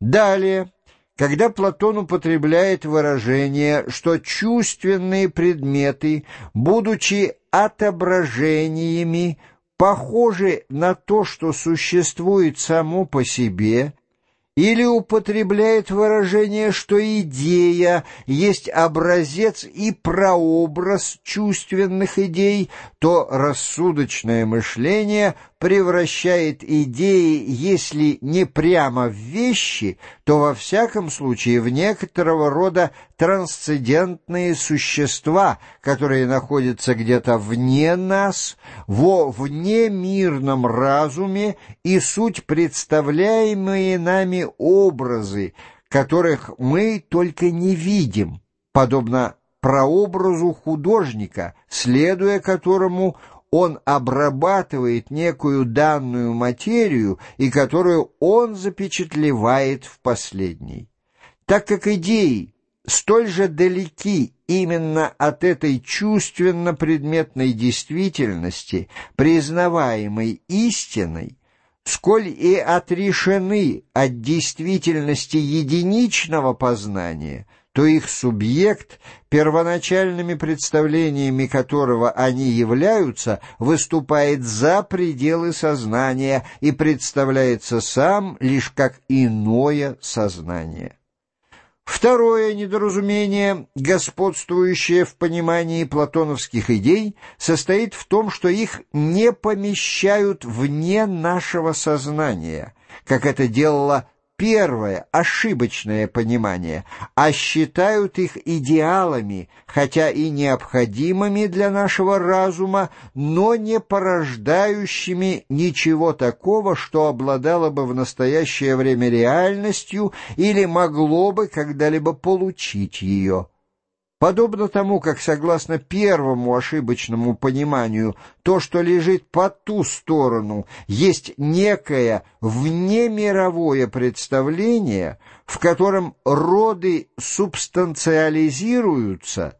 Далее, когда Платон употребляет выражение, что чувственные предметы, будучи отображениями, похожи на то, что существует само по себе, или употребляет выражение, что идея есть образец и прообраз чувственных идей, то рассудочное мышление превращает идеи, если не прямо в вещи, то во всяком случае в некоторого рода трансцендентные существа, которые находятся где-то вне нас, во внемирном разуме и суть представляемые нами образы, которых мы только не видим, подобно прообразу художника, следуя которому он обрабатывает некую данную материю и которую он запечатлевает в последней. Так как идеи столь же далеки именно от этой чувственно-предметной действительности, признаваемой истиной, сколь и отрешены от действительности единичного познания – то их субъект, первоначальными представлениями которого они являются, выступает за пределы сознания и представляется сам лишь как иное сознание. Второе недоразумение, господствующее в понимании платоновских идей, состоит в том, что их не помещают вне нашего сознания, как это делала первое ошибочное понимание, а считают их идеалами, хотя и необходимыми для нашего разума, но не порождающими ничего такого, что обладало бы в настоящее время реальностью или могло бы когда-либо получить ее. Подобно тому, как, согласно первому ошибочному пониманию, то, что лежит по ту сторону, есть некое внемировое представление, в котором роды субстанциализируются,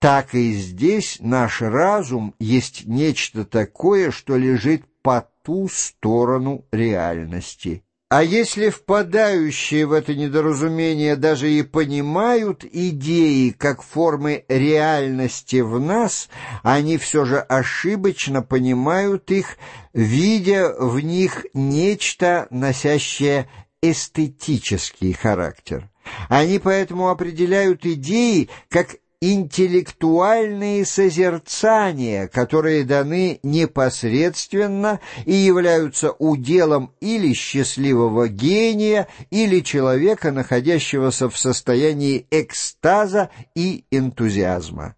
так и здесь наш разум есть нечто такое, что лежит по ту сторону реальности. А если впадающие в это недоразумение даже и понимают идеи как формы реальности в нас, они все же ошибочно понимают их, видя в них нечто, носящее эстетический характер. Они поэтому определяют идеи как интеллектуальные созерцания, которые даны непосредственно и являются уделом или счастливого гения, или человека, находящегося в состоянии экстаза и энтузиазма.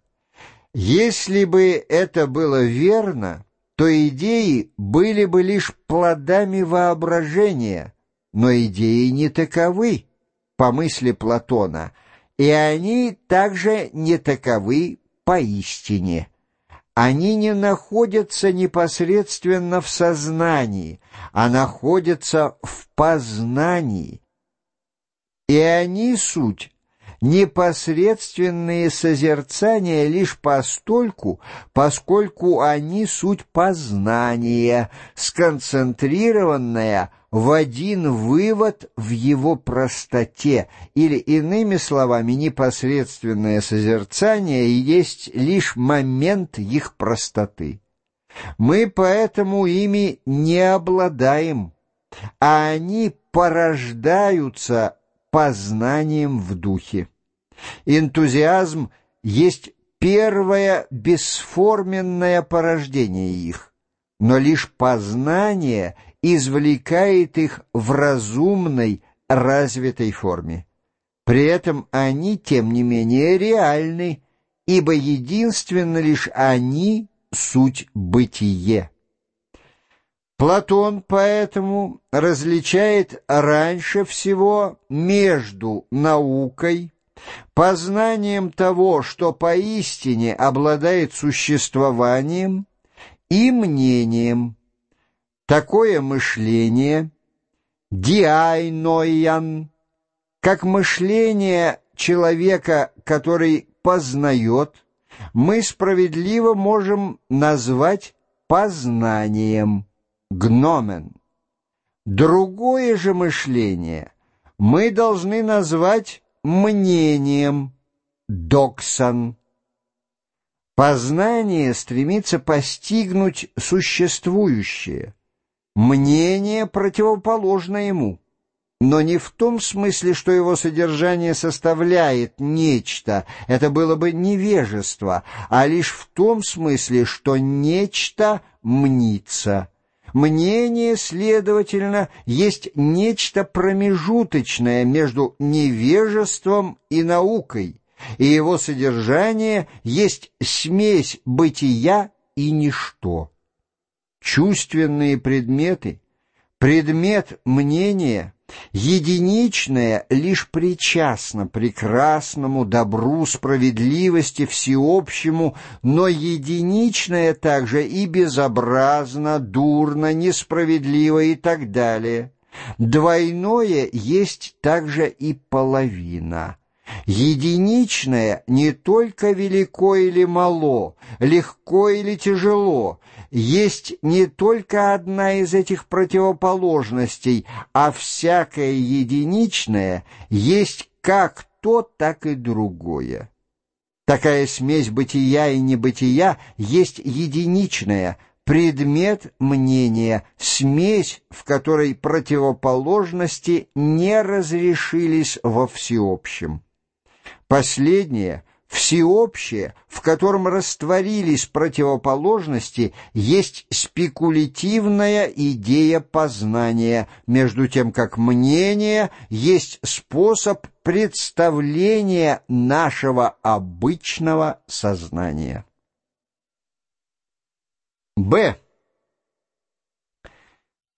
Если бы это было верно, то идеи были бы лишь плодами воображения, но идеи не таковы, по мысли Платона – и они также не таковы поистине. Они не находятся непосредственно в сознании, а находятся в познании. И они суть непосредственные созерцания лишь постольку, поскольку они суть познания, сконцентрированная в один вывод в его простоте, или, иными словами, непосредственное созерцание есть лишь момент их простоты. Мы поэтому ими не обладаем, а они порождаются познанием в духе. Энтузиазм есть первое бесформенное порождение их, но лишь познание извлекает их в разумной, развитой форме. При этом они, тем не менее, реальны, ибо единственно лишь они — суть бытие. Платон поэтому различает раньше всего между наукой, познанием того, что поистине обладает существованием, и мнением. Такое мышление, диайноян, как мышление человека, который познает, мы справедливо можем назвать познанием гномен. Другое же мышление мы должны назвать мнением доксан. Познание стремится постигнуть существующее. Мнение противоположно ему, но не в том смысле, что его содержание составляет нечто, это было бы невежество, а лишь в том смысле, что нечто мнится. Мнение, следовательно, есть нечто промежуточное между невежеством и наукой, и его содержание есть смесь бытия и ничто. Чувственные предметы, предмет мнения, единичное лишь причастно прекрасному добру, справедливости, всеобщему, но единичное также и безобразно, дурно, несправедливо и так далее. Двойное есть также и половина — Единичное не только велико или мало, легко или тяжело, есть не только одна из этих противоположностей, а всякое единичное есть как то, так и другое. Такая смесь бытия и небытия есть единичная, предмет мнения, смесь, в которой противоположности не разрешились во всеобщем. Последнее, всеобщее, в котором растворились противоположности, есть спекулятивная идея познания, между тем как мнение есть способ представления нашего обычного сознания. Б.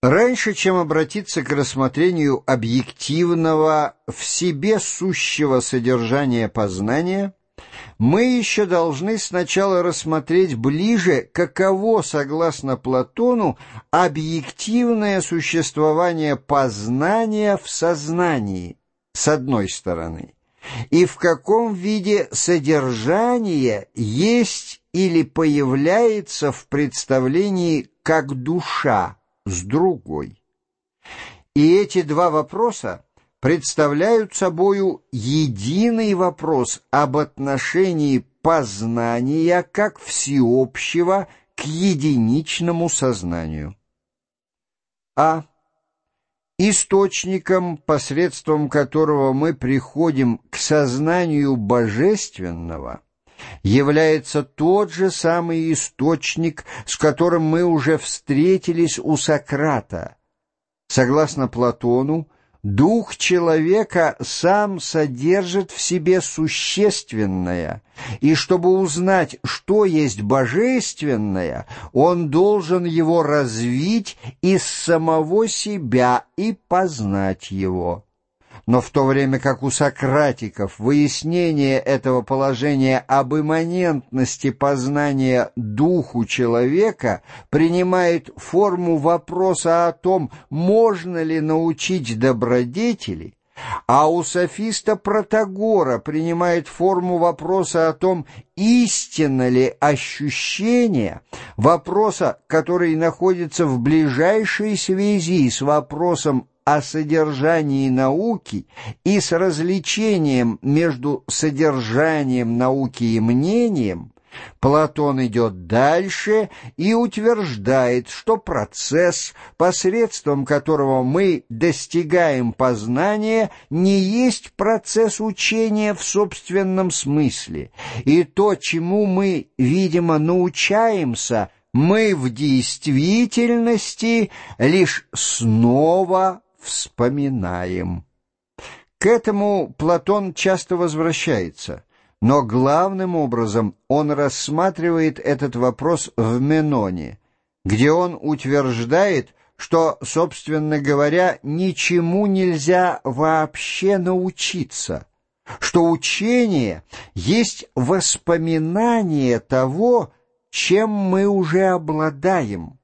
Раньше, чем обратиться к рассмотрению объективного в себе сущего содержания познания, мы еще должны сначала рассмотреть ближе, каково, согласно Платону, объективное существование познания в сознании, с одной стороны, и в каком виде содержание есть или появляется в представлении как душа, с другой. И эти два вопроса представляют собою единый вопрос об отношении познания как всеобщего к единичному сознанию. А. Источником, посредством которого мы приходим к сознанию божественного – является тот же самый источник, с которым мы уже встретились у Сократа. Согласно Платону, дух человека сам содержит в себе существенное, и чтобы узнать, что есть божественное, он должен его развить из самого себя и познать его но в то время как у сократиков выяснение этого положения об имманентности познания духу человека принимает форму вопроса о том, можно ли научить добродетели, а у софиста Протагора принимает форму вопроса о том, истинно ли ощущение, вопроса, который находится в ближайшей связи с вопросом о содержании науки и с развлечением между содержанием науки и мнением, Платон идет дальше и утверждает, что процесс, посредством которого мы достигаем познания, не есть процесс учения в собственном смысле, и то, чему мы, видимо, научаемся, мы в действительности лишь снова вспоминаем. К этому Платон часто возвращается, но главным образом он рассматривает этот вопрос в Меноне, где он утверждает, что, собственно говоря, ничему нельзя вообще научиться, что учение есть воспоминание того, чем мы уже обладаем,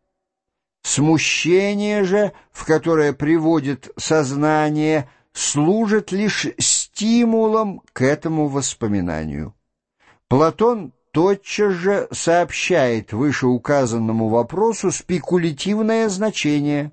Смущение же, в которое приводит сознание, служит лишь стимулом к этому воспоминанию. Платон тотчас же сообщает вышеуказанному вопросу спекулятивное значение,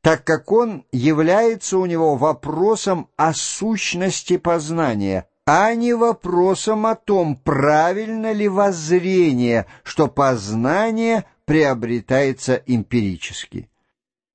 так как он является у него вопросом о сущности познания, а не вопросом о том, правильно ли воззрение, что познание приобретается эмпирически.